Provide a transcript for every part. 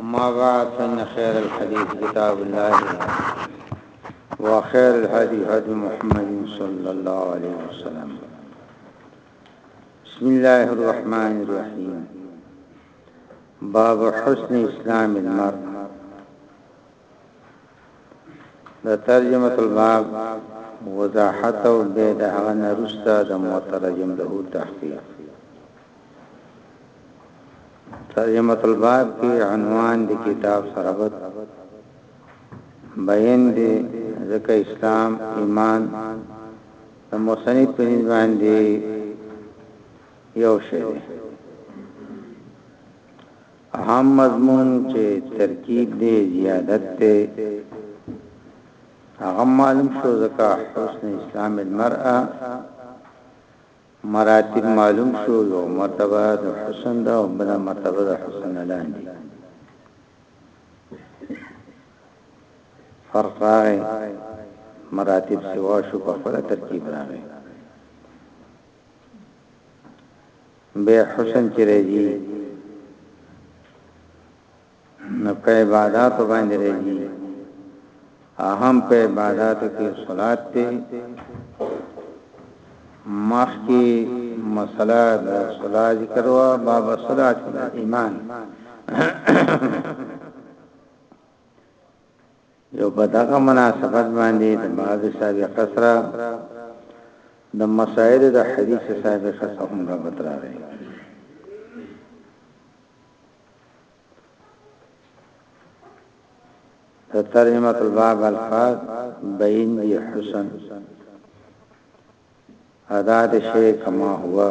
أما بعد فإن خير الحديث كتاب الله وخير الهدي هدي محمد صلى الله عليه وسلم بسم الله الرحمن الرحيم باب حسن اسلام المرء د ترجمه الباب وضاحت او به د هغه نرسته د مترجم له تحقیق ترجمه الباب کې عنوان د کتاب سربت بیان دی ځکه اسلام ایمان د مصنف په باندې یو شی اهم مضمون چې ترکیب دی زیادت دی هغه معلوم شو ځکه حسن اسلام المرأه مراتب معلوم شو یو مرتبه د حسن دا او بل مرتبه د حسن لاندې فرق راغی مراتب سوا شو په خپل ترکیب راغی بې حسن چې رېږي نو په عباداتو باندې رېږي اهم په عباداتو کې صلات ته مخ کې مسله د صلات ذکر وا باب صلات ایمان یو په دغه مناسبت باندې د بعض سابقه سره د مسائل د حدیث سابقه سره هم رابط راغی ترجمه الباب الفاظ بین دی حسن ادا د شی کما هوا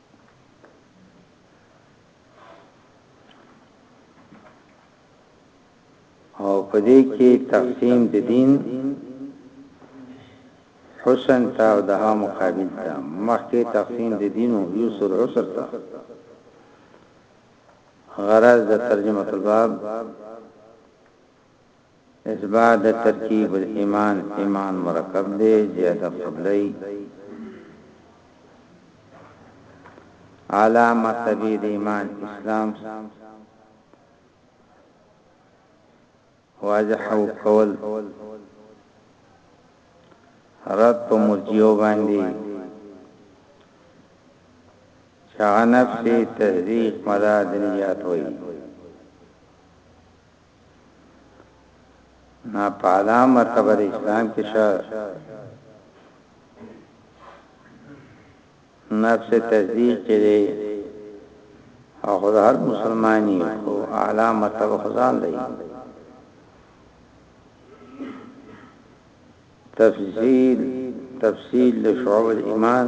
او په دې کې تقسیم د دین حسن تا او د ها مقابل تا مخکې تقسیم د دین او یوسر عسر تا غرض د ترجمه الباب اثبات د ترکیب الایمان ایمان مرکب دی زیاده قبلی اعلی مرتبه د ایمان اسلام واضح او کول رد په مرجیو باندې شغنف سے تحریق مداد نیات ہوئی نا په اعلی مرتبه د اسلام کې شه نفس تصدیق چې دی او خود هر مسلمانی او اعلی مرتبه خدان دی تفصیل تفصیل لشعب الايمان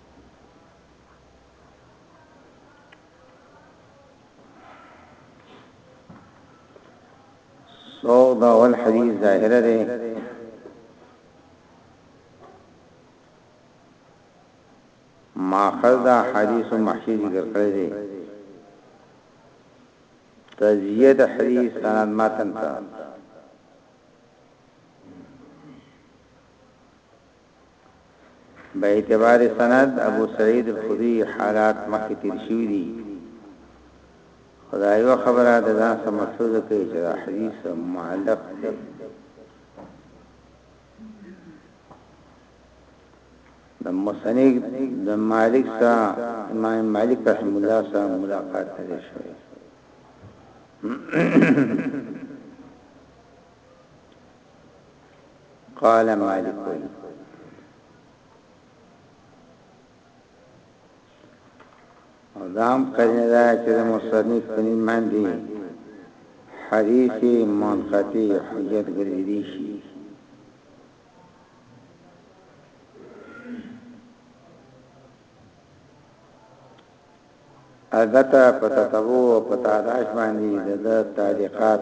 سوق دا اول حدیث ظاهره ده ماخذ دا حدیث محشی ذکر کړی دی تزیید حدیث سند متن تا به اعتبار سند ابو سعید الخدری حالات مخی تیر شوی دی خدای و خبره د ځان سم ملحوظ کوي چې دا حدیث معلق دی د مصنف د مالک سره امام مالک رحم الله سره ملاقات کړی شوی قال مالک او دام قرینه دا چې د مصنف پنی باندې حدیث منقطع حجت ګرځي شي البته پتا تبو او پتا داش باندې د تعلیقات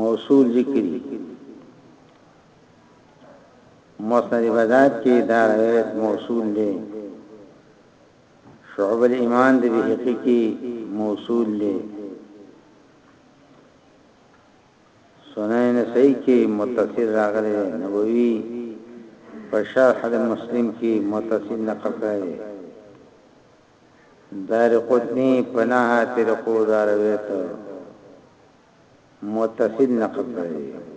موصول ذکر دي مسند بغداد کې دا روایت موصول دی شعب الایمان د بهقي کې موصول دی سنن نسائی کې متصل راغلی نبوي په شرح د مسلم کې متصل نقل کړی دار قطنی پناه تیر قو دار ویتو متصل نقل کړی دی.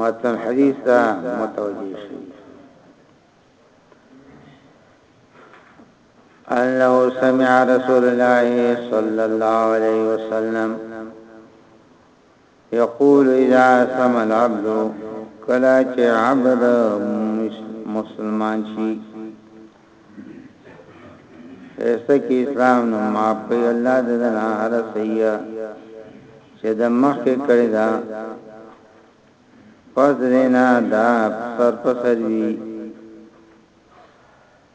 متن حدیث ته متوجه شي انه سمع رسول الله صلی الله علیه وسلم يقول اذا اسلم العبد کله چې عبد مسلمان شي ایسته کې اسلام نو معاف کوي الله د دنا هر سیئه چې د مخکې کړی دا پس دینا دا سر پسر وی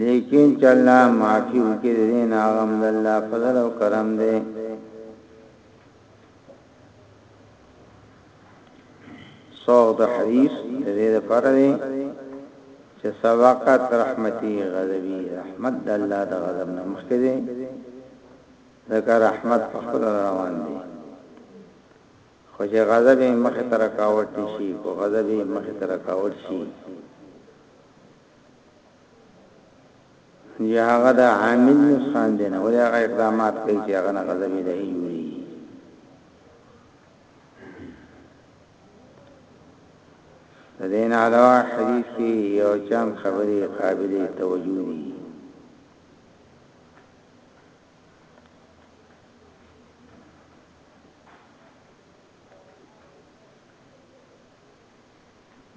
لیکن چې الله معافي وکړي د دې نه هغه هم د الله فضل او کرم دی سوغ د حدیث د دې لپاره دی چې سبقت رحمتي غضبي رحمت د الله د غضب نه مخکې دی ځکه رحمت په خپل روان دی خو چې غضب مخه تر کاوت شي کو غضب مخه تر کاوت شي یا هغه د عامل نسخان دی نه ولی هغه اقدامات کوي چې هغه نه غضب الهی جوړي د دین علاوه حدیث کې یو چم خبرې قابل توجه دي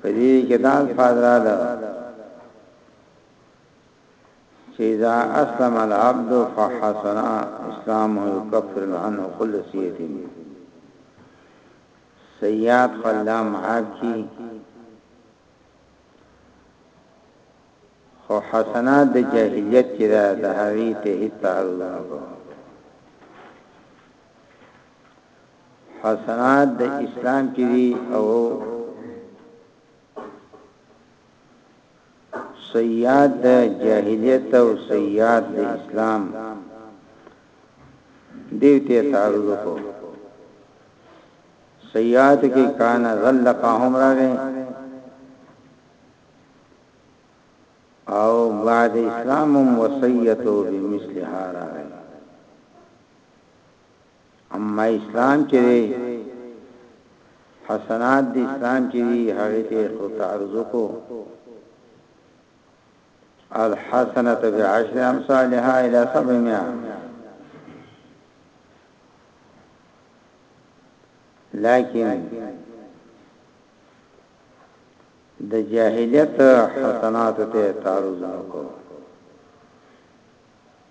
په دې کې دا الفاظ رااله چې اذا اسلم العبد فحسن اسلامه يكفر عنه كل سيئه سیاد خلام عاد کی خو حسنات د جاهلیت کې دا د هغې ته هیڅ تعلق نه حسنات د اسلام کې دي او سیئات د جاهلیت او سیئات د اسلام دیوته تعرض کو سیئات کې کان غلقهم راغې او بعد اسلام وصیته بمثلها راغې اما اسلام چې دی حسنات د اسلام چې دی هغه ته خو تعرض کو الحسنه بعشر امثالها الى 700 لكن د جاهلیت حسنات ته تعرض کو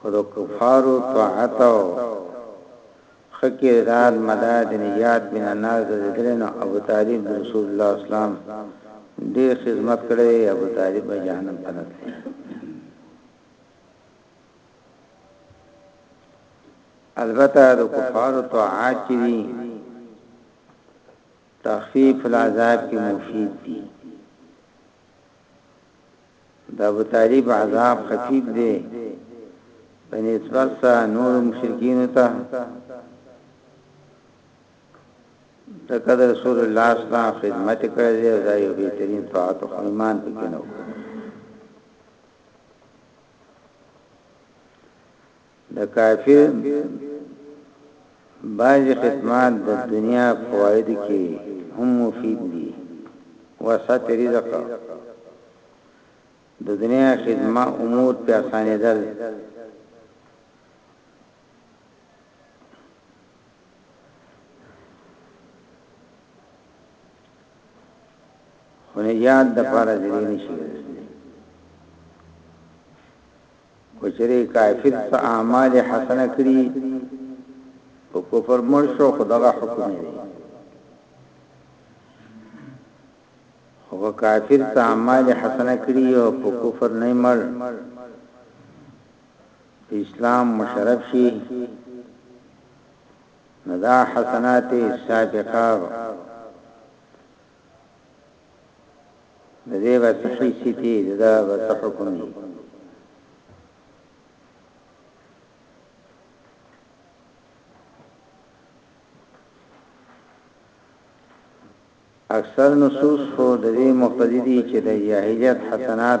خو د کفارو طاعت او ښه کردار مدار د نجات من النار ګرځېدلی نو ابوطالب د رسول الله اسلام ډېر خدمت کړی دی ابوطالب به جهنم ته نه تللی البته د کفارو طاعات چې دي تخفیف العذاب کې مفید دي د ابو طالب عذاب خفیف دی په نسبت سره نور مشرکین ته د قدر رسول الله صلی الله علیه وسلم خدمت کړی دی دا یو بهترین طاعت او ایمان پکې نه وکړ د کافر بعضي خدمات د دنیا فوایدو کې هم مفید دي، وسعت رزق، د دنیا خدمه امور په اسانېدل، خو نجات د پاره ذریعه نشي ګرځېدای. که چېرې کافر څه اعمال حسنه کړي په کفر مړ شو خو دغه حکم یې دی خو که کافر څه اعمال حسنه کړي او په کفر نه مړ اسلام مشرف شي نو دا حسنات سابقه د دې به څه حیثی دی دا به څه حکم دی اکثر نصوص خو د دې مقتدی دي چې د جاهلیت حسنات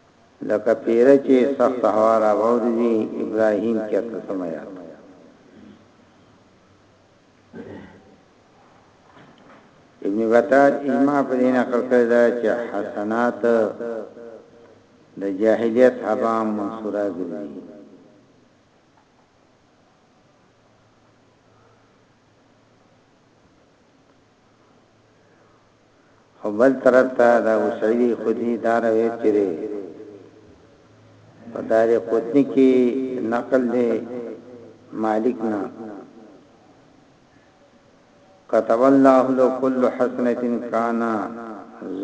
لکه پيره چي سخته هوا را واوريږي ابراهيم کي اتلسم آيات. ابن بطال اجماع په دې نقل کړی دا چې حسنات د جاهلیت حبا منصوره ګرځي خو بل طرف ته د ابو سعید خدری دا روایت چې دی په دار قطنی کې نقل دی مالک نه كتب الله له كل حسنه كان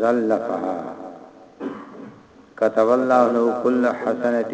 زلفها كتب الله له كل حسنه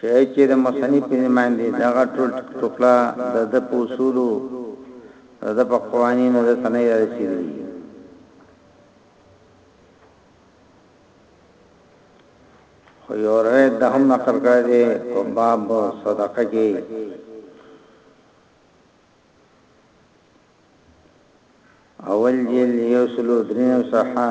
شاید چي د مصنف په نمايندي دغه ټول ټک ټوکلا د ده په اصولو، د ده په قوانينو ده ته نه وي رارسېدلي. خو يو روايت ده هم نقل کړی دی په باب صدقه کي، اول جلد یو سل او درې نوي صفحه،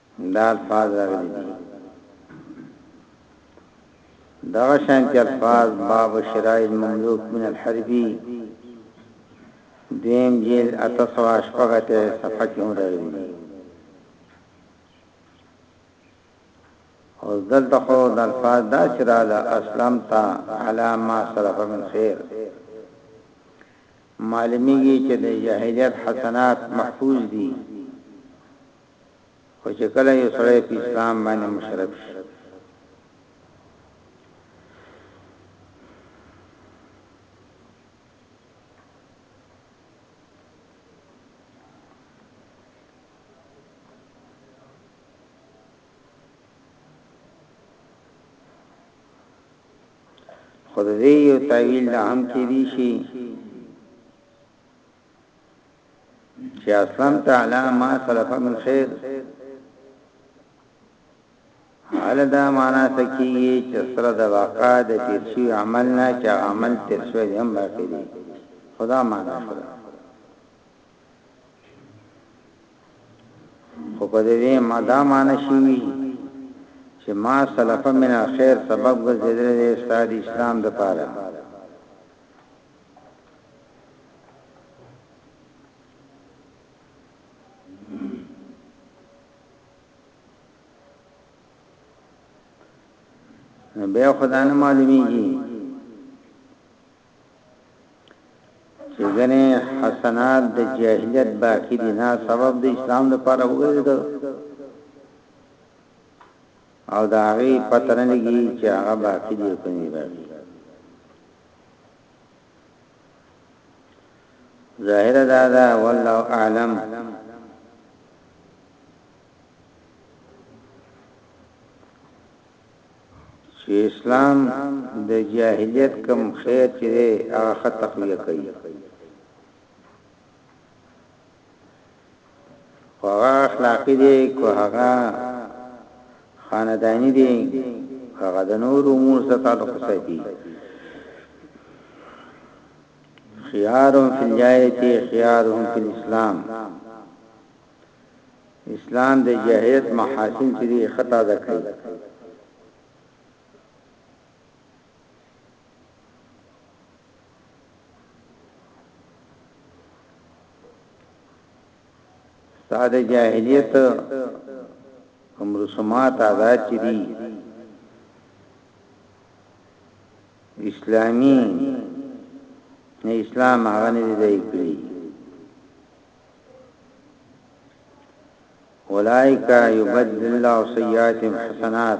دا الفاظ راغلي دي دغه شانتي الفاظ باب شراء المملوک من الحربي دیم جیل اتسوا شپغته صفحه کې هم راغلي دي او دلته خو د الفاظ دا شراله اسلام تا علی ما صرف من خیر معلومیږي چې د جاهلیت حسنات محفوظ دي خو چې کله یو سړی په اسلام باندې مشرف شي خود دې یو تعویل لا هم کې دي شي چې اسلام تعالی ما سلف من خیر حال دا معنا سکی چې سره د واقع د تیرشي عمل نه چې عمل تیرشي هم باقی دی خدا معنا سره خو په دې ما دا معنا شي چې ما سلف من خیر سبب ګرځیدل د استاد اسلام د پاره بیا خدای نه معلومیږي چې ځنه حسنات د جاهلیت باقی دي نه سبب د اسلام لپاره وګرځیدل او دا غي پترنګي چې هغه باقی دي کوي باقی ظاهر دا دا والله اعلم چې اسلام د جاهلیت کم خیر چې هغه خط تقویه کوي خو هغه اخلاقی دی که هغه خاندانی دی که هغه د نور امور سره تعلق ساتي خيارهم في الجاهليه خيارهم في الاسلام اسلام د جاهلیت محاسن چې خطا ده کوي دا د جاهلیت کوم رسومات آزاد چي دي اسلامي نه اسلام هغه نه دی کړی اولائک یبدل الله سیئاتهم حسنات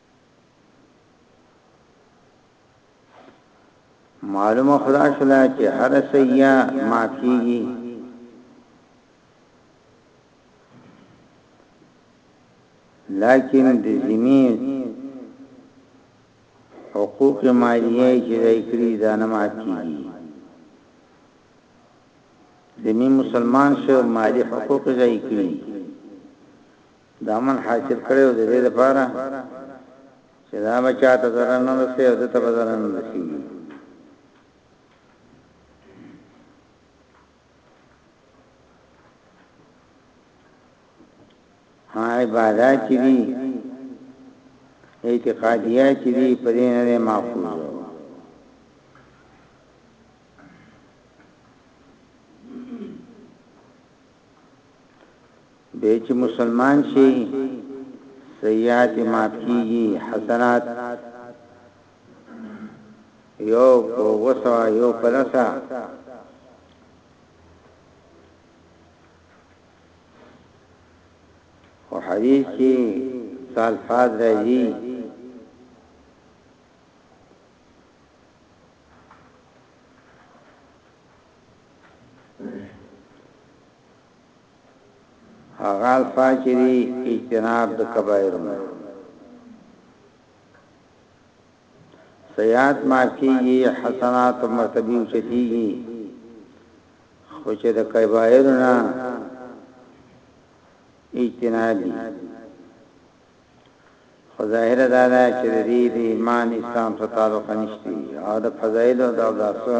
معلومه خدا شلا چې هر سیا معافيږي لكن د ذمي حقوق مالیه چې دای کړی دا نه معافيږي ذمي مسلمان شو مالی حقوق ځای کړی د امن حاصل کړی او د دې لپاره چې دا به چاته ضرر نه رسي او د ته به ضرر نه رسيږي عبادت چې دي اعتقادیه چې دي په دې نه معقول دی چی مسلمان شی سیئات یی معاف کیږی حسنات یو په اووه سوه یو په لسه او حدیث کی سال فاض رازی هغه الفاظ چې دي اجتناب د کبائر نه سیئات معاف کیږي حسنات او مرتبه اوچتیږي خو چې د کبائر نه اجتناب دي ظاهر دا ده چې د دې د ایمان اسلام سره تعلق نشته او د فضایل او د اوداسو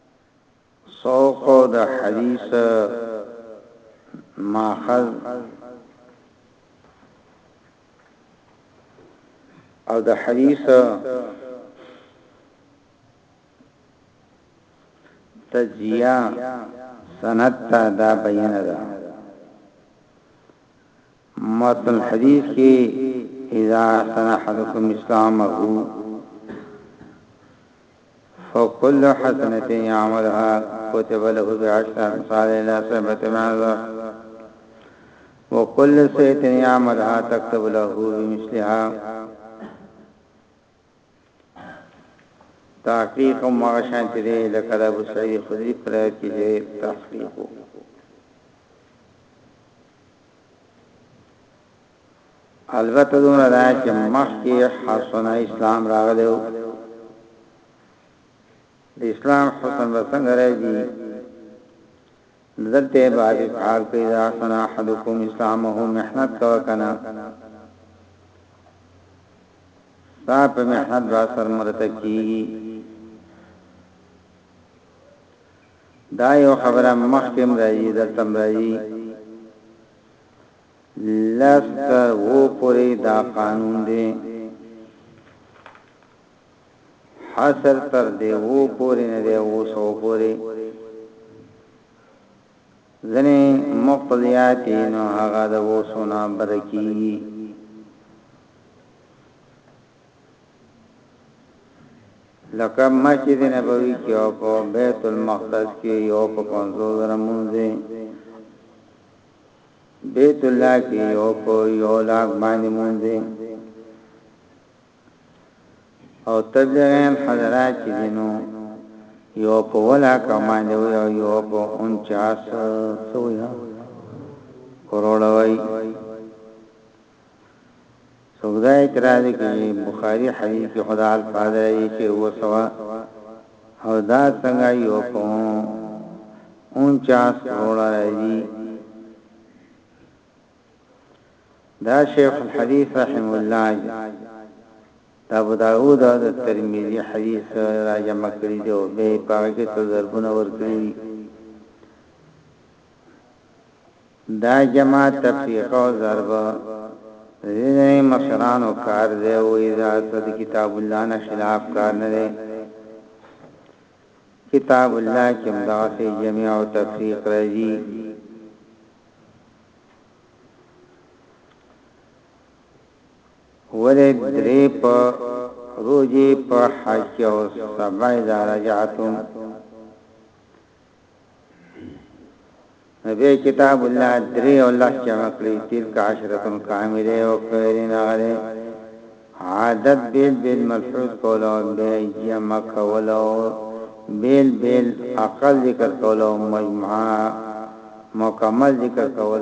سوق د حدیث ماخذ او د حدیث تجزیه سند ته دا بیان ده متن الحديث کې اذا سن حدكم اسلامه فكل حسنه يعملها كتب له بعشر امثال الى سبعه معذره وكل سيئة يعملها تكتب له بمثلها تحقیق هم هغه شانتې دی لکه د ابو سعید خدری په روایت کې چې تحقیق وو البته دومره دا چې مخکې حسنه اسلام راغلی و د اسلام حسن به څنګه راځي دلته بعد کار کوي دا سنا حدکم اسلامه محنت کا کنا دا په محنت با سر مرته کیږي دا یو خبره مخکم راځي د تم راځي لست وو پوری دا قانون دی حاصل تر دی وو پوری نه دی وو سو پوری ځنه مقتضیات نو هغه د وو سونا برکی لکه مسجد نبوی کی او په بیت المقدس کی یو په پنځو زره مونځی بیت الله کی یو په یو لاک باندې مونځی او تبلیغین حضرات چی دینو یو په ولا کمان دی او یو په 49 سویا کروڑ وای څوک دا اعتراض کوي چي بخاري حديث کي خو دا الفاظ راځي چي اووه سوه او دا څنګه يو په اونچاس کروړه راځي دا شيخ الحديث رحمه الله د ابو داود او د ترمذي حديث را جمع کړی دی او به پاګه ته ضربونه ور کړی دا جماعت تفریق او ضرب دځینی مشرانو کار دی او اذا ته د کتاب الله نه خلاف کار نه دی کتاب الله کې هم دغسې جمع او تفریق راځي ولې درې په روزي په حج او سبع اذا رجعتم نبی کتاب الله درې او الله جمع کړی تلک عشرتن کامله او خیرین غره عادت بیل بیل ملحوظ کولا او بی جمع کولا او بیل بیل اقل ذکر کولا او مجموعه مکمل ذکر کول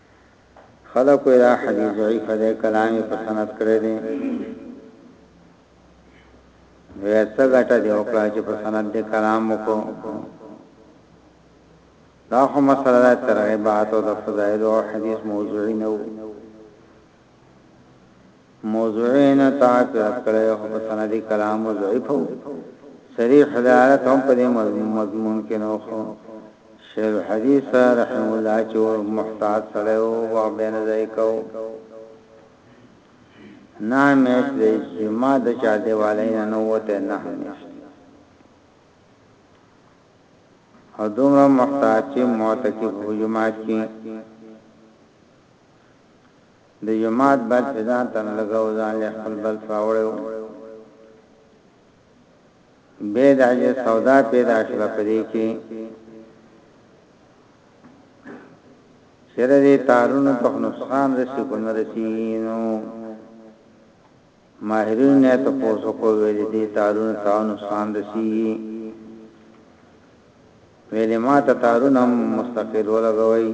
خلق وی دا حدیث ضعیف ده کلام په سند کړی دی وی څه ګټه دی او کړه چې په سند دې کلام وکړو دا خو مسله ده ترغیبات او د فضایل او حدیث موضوعی نه وو موضوعي نه تعقیق کړی خو په سندي کلام و ضعیف و صریح حدارت هم په دې مضمون کې نه و خو شیخ الحدیث رحمه الله چې و محتاط سړی و وخت به یې نه ضایع کاوه نهه میاشت د اجتماع د چاردیوالۍ نه نه ووتی نهه میاشت او دومره محتاط چې معتکف په جماعت کې د جومات بل چې ځان ته لږه و ځان له خپل بل راوړی و. بیا د عجیب سودا پیدا شوه په دې کې چېرې دې تارونو ته نقصان رسي کو نه رسي نو ماهرین نه ته پوسو کو ویلې دې تارونو ته نقصان رسي ویلې ما ته تارونه مستقل ولګوي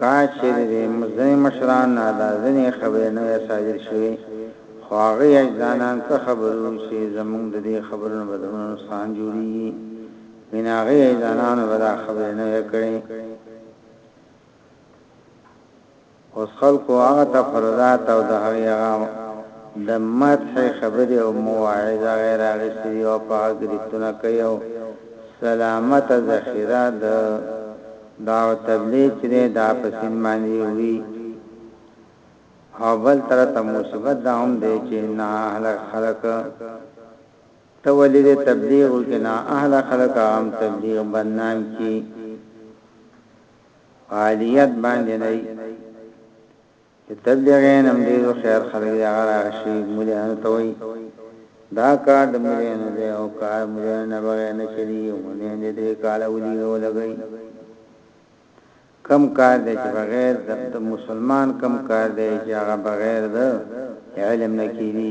کاش چېرې دې ځنې مشران نه دا ځنې خبرې نه وای صادر شوې خو هغوی یا ځانان څه خبر وو چې زموږ د دې خبرونو به دومره نقصان جوړېږي ګنې هغوی یا ځانانو به دا خبرې نه وای کړې. اوس خلکو هغه تفردات او د هغې هغه د مدح خبرې او مواعظ هغه رااخیستي دي او په هغه ګرفتونه کوي او سلامته ذخیره د دعوت تبلیغ چې دی دا په سیند باندې وړي او بل طرف ته مصیبت دا هم دی چې نا اهل خلک ته ولې د تبلیغ کې نا اهل خلک هم تبلیغ بدنام کی فعالیت باندې نه وي چې تبلیغین هم ډیر خیر خلک یې هغه راشي مولانو ته وي دا کار د مولانو دی او کار مولانو نه بغیر نه چلی مولان دې درې کاله ولي ولګي کم کار دی چې بغیر د مسلمان کم کار دی چې هغه بغیر د علم نه کیږي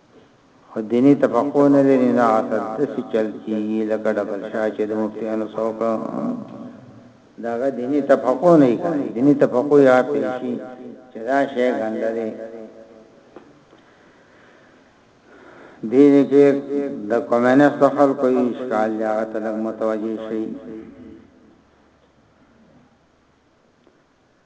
خو دیني تفقه نه لري نو هغه ته داسې چل کېږي لکه ډبل شاه چې د مفتیانو څه وکړه د هغه دیني تفقه نه کوي دیني تفقه یې هغه پرې شي چې دا شی ګنده دی دې کې د کمونیست خلکو یې اشکال دی هغه ته متوجه شي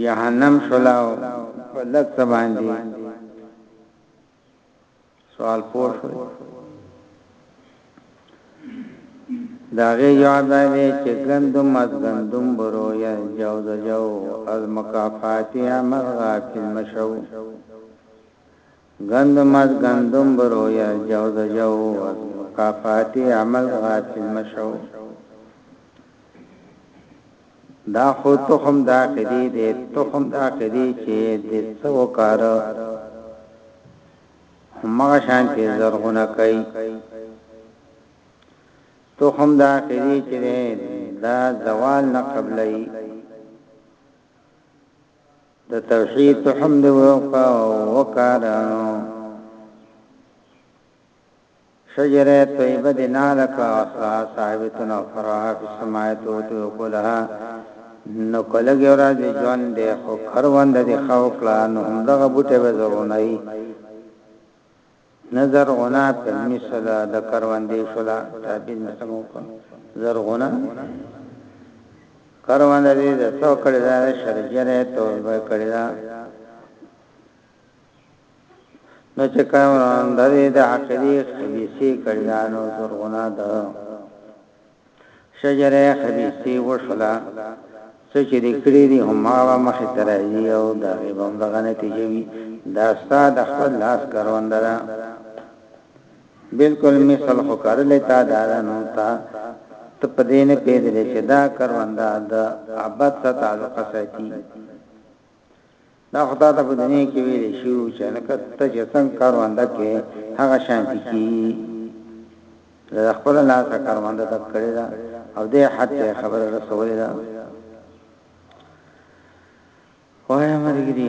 جهنم شولا او په لږ څه باندې سوال پوه شو دا غي یاد دی چې ګندم از ګندم برو یا جو د جو از مکافاتی امر غافل مشو ګندم از ګندم بروید جو ز جو از مکافات عمل غافل مشو دا خو تخم دا قدی دی تخم دا قدی چه دی سو کارا همغه شانتی زرغونه کوي تخم دا قدی چه دی دا زوال نه قبلی د توحید تخم دی وکړه وکاره نو شجره طیبه دی نالک اصلا صاحبتنا فرع فی السماء توتی وکلها نو کلګ یو راز ژوند دی خو کروند دی خوکلا نو همدغه بوټه به زرونای نه زرغونه په علمي شوله د کروندې شوله تعبیر مې څنګه وکړ زرغونه کرونده دې د څو کړي دا شرجره توبه کړي دا نو چې کرونده دې د عقیدې خبيسي کړي دا نو زرغونه ده شجره خبیثه وشوله څه چې دې کړي دي هماغه به مخې ته راځي او د هغې به هم دغه نتیجه وي دا ستا د خپل لاس کرونده ده بلکل مثل خو کرلې تا دا ده نو تا ته په دې نه پوهېدلې چې دا کرونده د ابد سره تعلق ساتي دا خدا ته په دنیا کې ویل شو چې لکه ته چې څنګه کاروانده کې هغه شانتی کی له خپل لاس کاروانده تک کړی دا او دې حد ته خبره رسولې ده وای مرګ دی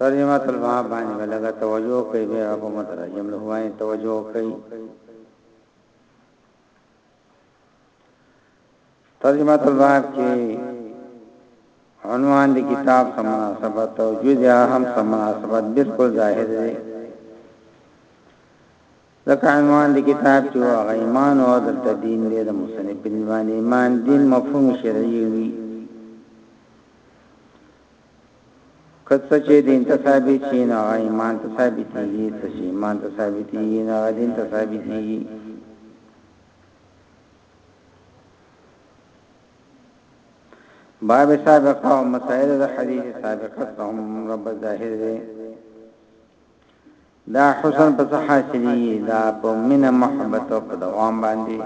ترجمة الباب باندې به لږه توجه وکړئ بیا به په مترجم له باندې توجه وکړئ ترجمة الباب کې عنوان دی کتاب سم مناسبت او جزیا هم سم مناسبت بالکل ظاهر دی ځکه عنوان دی کتاب چې هغه ایمان او دلته دین دی د مصنف په ایمان دین مفهوم شرعي وي که څه چې دين ته ثابت شي، نو هغه ايمان ته ثابتېږي، څه چې ايمان ته ثابتېږي، نو هغه دين ته ثابتېږي. باب سابقه او مسائل د حدیث سابقه څخه هم رب ظاهر دی دا حسن په صحه شری دا په من محبت او په دوام باندې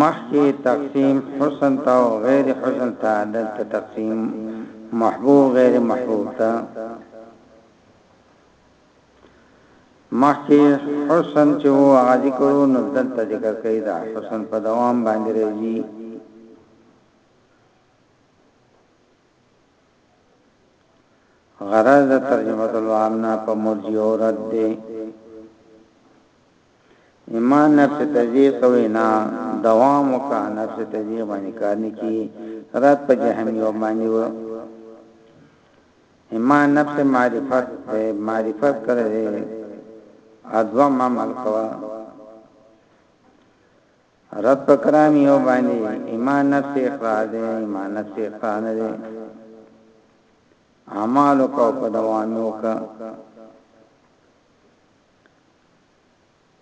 مخکې تقسیم حسن تا او غیر حسن تا دلته تقسیم محبوب غیر محبوب تا مخکې حسن چې وو هغه ذکر نو دلته ذکر کوي دا حسن په دوام باندې راځي غرض د ترجمه الوام نه په مرجیو رد دی ایمان نفس تزیق کوي نه دوام وکا نفس تزیق باندې کار نه کی رد په جهنم او باندې و ایمان نفس معرفت دی معرفت کړی دی ادوام عمل کوا رب په کرام یو باندې ایمان نفس اقرار دی ایمان نفس اقرار نه دی اعمال کو په دوام وکا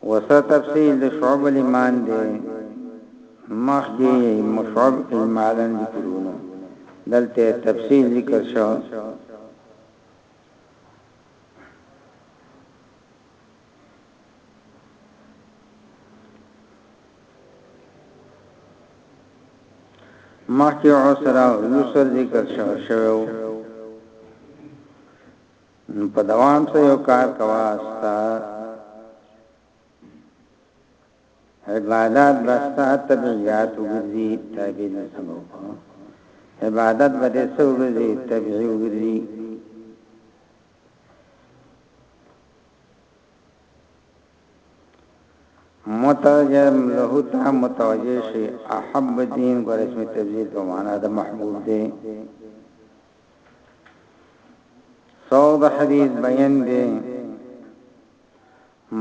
وسه تفصیل د شعب الایمان دی مخکې مشعب ایمان ذکرونه دلته تفصیل ذکر شو مخکې عسر او یسر ذکر شوه شوه په دوام سره یو کار کوا استا عبادت بستا طبیعیات وګرځي تابعین سمو عبادت بده سوګرځي طبیعی وګرځي مترجم له ته متوجه شي احب دین ګور اسم تبذیر په معنا د محبوب دی صوب حدیث بیان دی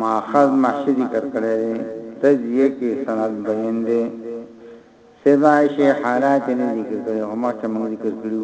ماخذ محشی ذکر کړی دی تجزیه کې سند بیان دی سبا شی حالات نه ذکر کړی او ما ته موږ ذکر کړو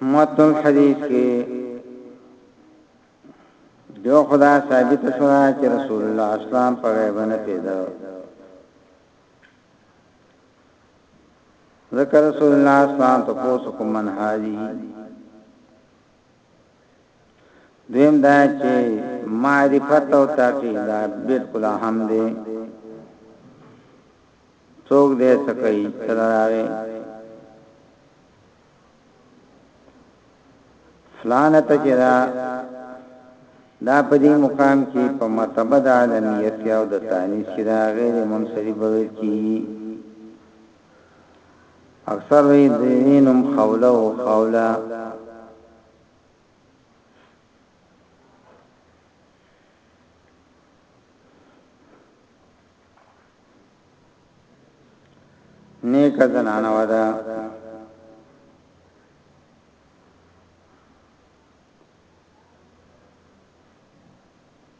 متن الحديث کې دیو خدا ثابت شو چې رسول الله اسلام په غیب نه پیدا ذکر رسول الله اسلام ته پوس کوم منهاجی دویم دا چې معرفت او تحقیق دا بالکل اهم دی څوک دې سکي تلراغه فلانه ته چې دا دا په دې مقام کې په مرتبه د عالمیت او د تانیث کې دا غیر منصرف وي اکثر وی دوی نوم خوله او خوله نیک زنانه ودا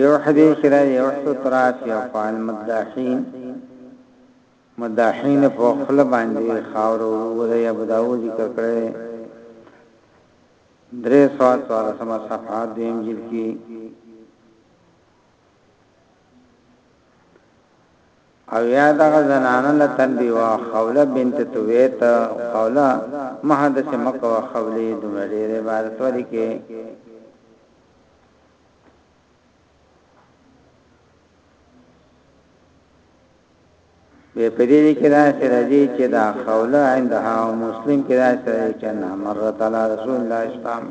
یو حدیث کې راځي او سترات یو قال مداحین مداحین په خپل باندې خاور ورې ابو داوود ذکر کړي درې سوال سوال سم صفحات دې انجیل کې او یاد غزنان له تندې وا خوله بنت تویت خوله محدث مکه خوله دمړې عبارت ورکه به په دې کې دا سره دي چې دا خوله عندها او مسلم کې دا سره چې نه مره تعالی رسول الله اسلام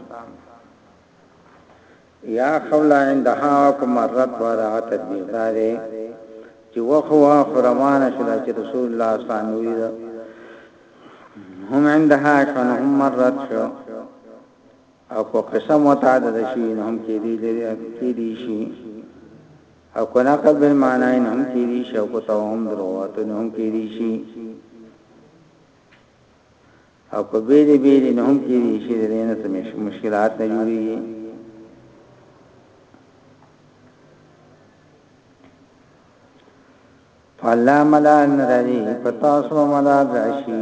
یا خوله عندها او مرت ورا تدبیر داري چې وخوا فرمانه شو چې رسول الله صلی الله علیه وسلم هم عندها شنو هم مرت شو او که قصه متعدد شي نو هم کې دي لري کې دي شي او که نقل بل معنی نه هم کې دي شي او که توهم دروات نه هم کې دي شي او که بیلی بیلی نه هم کې دي شي د نه څه مشکلات نه جوړيږي فالله ملال نرازی پتاسو ملال راشی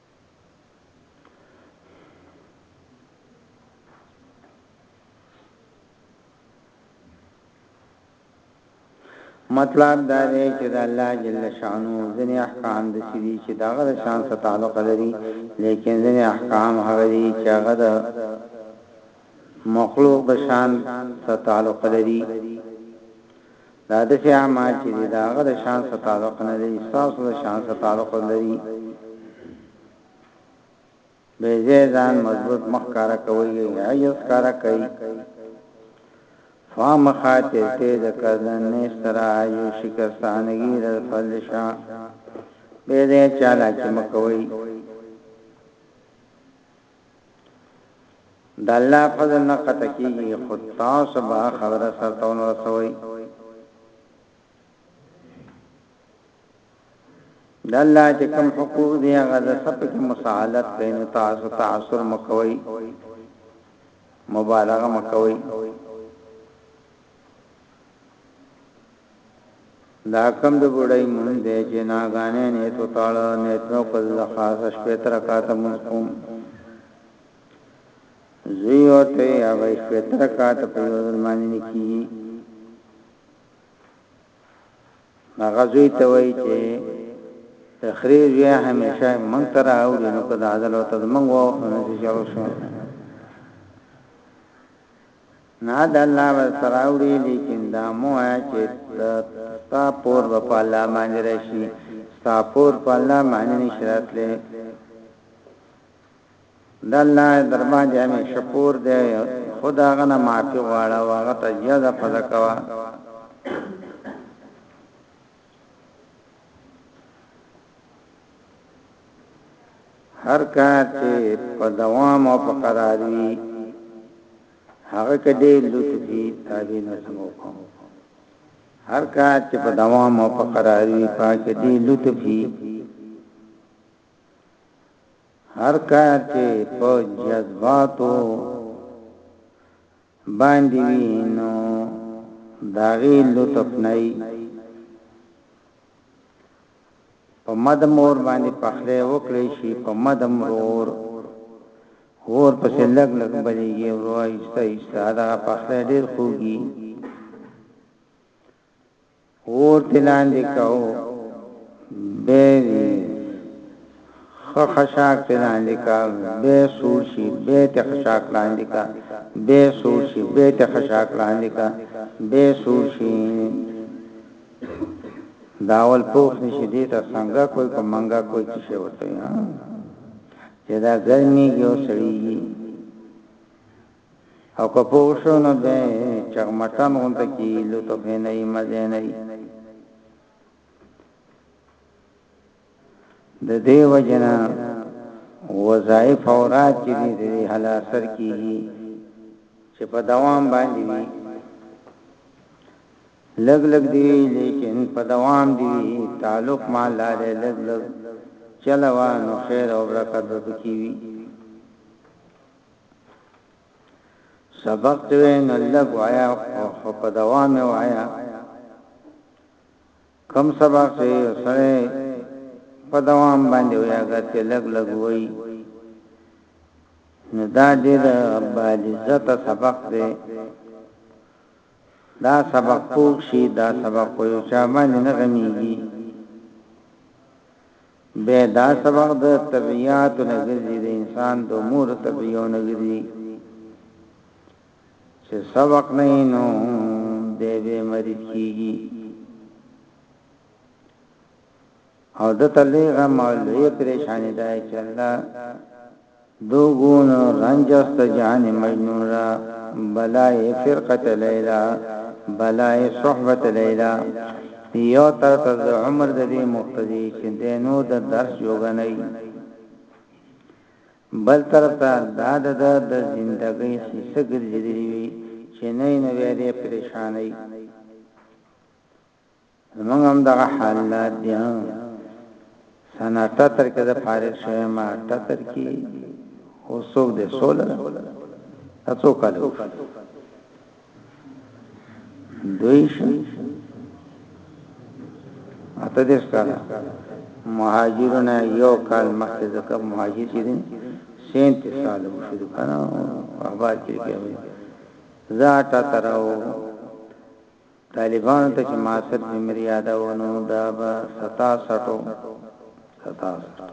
مطلب دا دی چې د الله جل شانو ځنې احکام د سړي چې دغه شان سره تعلق لري لیکن ځنې احکام هغه دي چې هغه د مخلوق شان سره تعلق لري دا داسې اعمال چې دي د هغه د شان سره تعلق نه لري ستاسو د شان سره تعلق لري به ځان مضبوط مخ کارا کوي عجز کارا کوي فام خاطر ته د کردن نشترا یو شکستانګی د فلشا به دې چاله چې مکوي د الله فضل نه قطع کیږي خو تاسو به خبره سرته ورسوئ د الله چې کوم حقوق دی هغه د سب کې مساعدت کین تاسو تعصر مکوئ مبالغه مکوئ دا کوم د بوډای مونځ دی چې ناګانې نیت وتاړه نیت مې وکړ زه خاص شپېته رکعته مونځ کوم زوی ورته هغه شپېته رکعته په یو ځل باندې نه کیږي هغه زوی ته وایي چې تخریر یې همیشه مونږ تر او نو کدا عدالت مونږ وو نو چې شروع شو نه د الله به سره اوړي لیکن دا مو وایه چې ستا پور به په الله باندې راشي ستا پور په الله باندې نشي راتلی د الله در باندې همیشه پور دی خدا غنه معافي غواړه واغه ته جزا پد کوا هر کار چې په دوام او په قرار وي هغه کدی لطفي تابع نه سمو کوم هر کار چې په دوام او په قرار وي پاک دي لطفي هر کار چې په جذباتو باندی وی نو داغی لطف نه ای په مد مور باندې پخله وکړی شي په مد مرور ور پسې لګ لګ بلیږي او روایسته ایسته دا پخله ډیر خوږي اور دی لاندی کاو بی وی خه خشاک تی لاندی کا بی سور شی بی تی خشاک لاندی کا بی سور شی بی تی خشاک لاندی کا بی سور شی داول پوخ نشی دیتا سنگا کوئی که منگا کوئی چشه ورطوی چه دا گرمی گیو سڑی گی او که پوه شو نو بیا چغمټان غونته کی لطف یې نه یې مزه نه یې د دې وجنه وظایف او رات چې دې حل اثر کیږي چې په دوام باندې وي لګ لګ دی لیکن په دوام دی تعلق ما لاره لګ لګ چلوا نو خیر او برکت وکي سبق دی وای نو لګ وایا خو په دوام وایا کم سبق چې سره په دوام باندې وای اگر چې لګ لګ وای نو دا دې د باندې عزت سبق دی دا سبق پوښي دا سبق یو چا باندې نه غميږي بیا دا سبق د طبیعاتو نه ګرځي د انسان د امور طبیعو نه ګرځي چې سبق نه نو دی به مریض کیږي او د تلې غمال یې پریشانی ده چې الله دو گون رنج است جهان مجنون را بلای فرقت لیلی بلای صحبت لیلی یو طرف ته د عمر د دې مقتدی چې د نو د درس جوګه نه بل طرف ته دا د د زندګۍ حصہ ګرځېدلی وي چې نه نه ویلې پریشانای زمونږ هم دغه حالات دي ها سنه ټتر کې د فارغ شوی ما ټتر کې او څوک د سول تاسو کالو دوی شي اته دې ښکار مهاجرونه یو کال مخکې ځکه مهاجر چې دي 37 سال وشو د کنه احبار کې کې زه ټتر او طالبانو ته چې ماسد ممري یاداوه نو دا به ستا سټو ستا سټو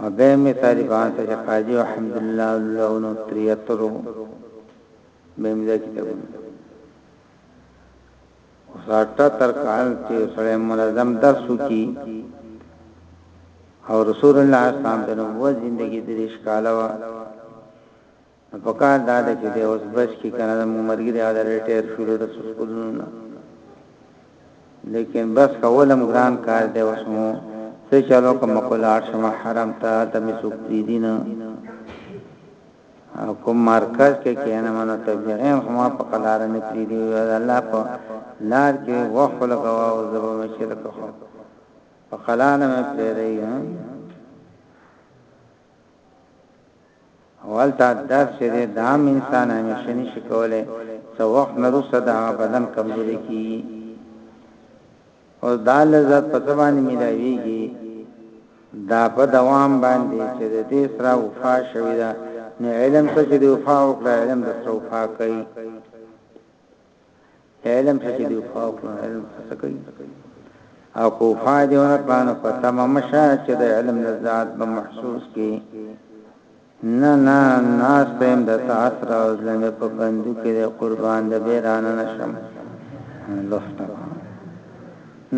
او به مې طالبان ته چې قاضي الحمدلله الله نو تریترو به مې دا کتابونه ساټه تر کال چې سره منظم درس وکي او رسول الله صلی الله علیه وسلم د نبوت ژوندۍ د ریش کاله نو په کار دا ده چې دی اوس بچ کی کنه زموږ مرګري هغه ریټایر شو د سکولونو نه لیکن بس کولم ګران کار دی اوس مو څه چالو کوم کولار شم حرم ته د مسوک دی دین او کوم مرکز کې کینه منو تبلیغین هم په قلار نه پری دی الله په لار کې وخت لګاو او زبو مشه لکه په قلار نه پری دی اولتا درد چې دی دام انسان همیشه نشي کولی څه وخت نروسه دا بدن کمزوري کی او دا لذت په زبان ملاویږي دا په دوام باندې چې د دې سره وفا شوی دا نو علم څه چې دی وفا وکړه علم د سره وفا کوي علم چې دی خو خپل علم څه کوي او کو فائدې ور کړنو په تم مشه چې د علم لذات به محسوس کی نه نه ناس تیم د تاثر او ظلم په بندو کې قربان د بیران نشم لوحتا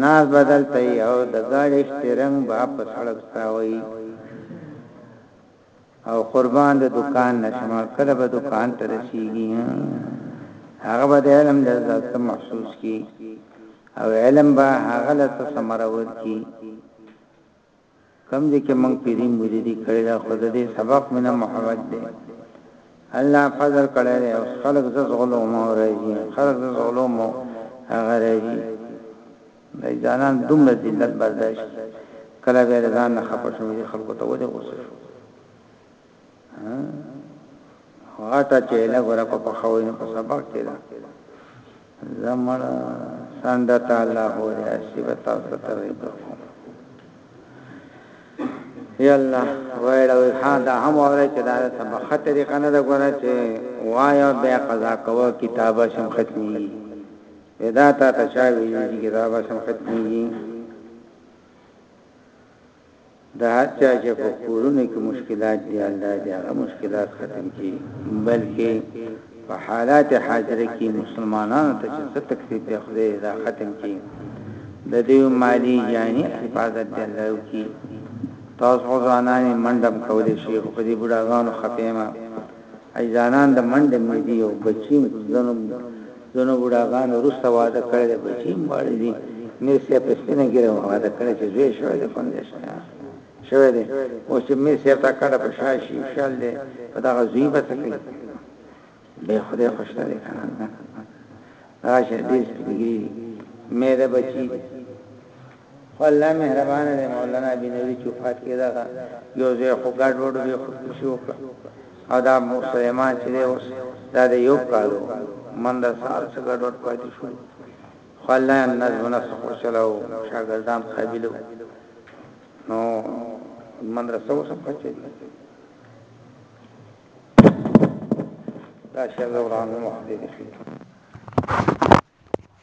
ناس بدل ته او د ګاډي شترنګ با په سړک تاوي او قربان د دکان نشم کله به دکان ته رسیږي هغه به د علم د ذات محسوس کی او علم به هغه له ثمرور کی کم دې کې مونږ پیری مریدي کړی دا خود دې سبق منه محبت دې الله فضل کړی او خلق ز غلو مو راځي خلق ز غلو مو هغه راځي د ځانان دومره ذلت برداشت کی کله بیا د ځان نه خپه شو دی خلکو ته ولی غوسه شو ها غټه چیله ګره په پخوی نه په سبق کې ده زمړ سند تعالی هو دی اسی بتا ستر دی یا الله ویلا وی ها دا هم اوره چې دا سبق خطرې کنه دا ګره چې وایا بیا قضا کوه کتابه شم ختمي ادا تا ته چا ویلي چې کتاب سم ختمېږي د هر چا چې په کورونو کې مشکلات دي الله دې هغه مشکلات ختم کړي بلکې په حالات حاضر کې مسلمانانو ته چې څه تکلیف دی خدای دا ختم کړي د دې مالی جاني حفاظت دی الله وکړي تاسو ځوانان منډم کولې شي خو دې بډاګانو خپېما اي ځانان د منډه مي دي او بچي ځنو ځنو بوډاګان وروسته واده کړی دی بچي مړ دي میر صاحب په سپینه ګیره واده کړی چې زوی شوی دی فنګشن شوی دی او چې مې سیب تا کړه په شاشي شل دی په دا غزوی به څه کوي به خدای خوشته دی کنه راشه دې سپیږي مې ده بچی خو الله مهربانه دی مولانا بنوری چې وفات کېدغه یو ځای خو ګډ وډ به خودکشي وکړه او دا مور سلیمان چې دی اوس دا د یو کالو من د سار څخه ګډ وډ پاتې شو خو الله یې نظم نفس خوشاله او شاګردان قابل نو مدرسه اوس هم پاتې دي دا شاګردان مخ دې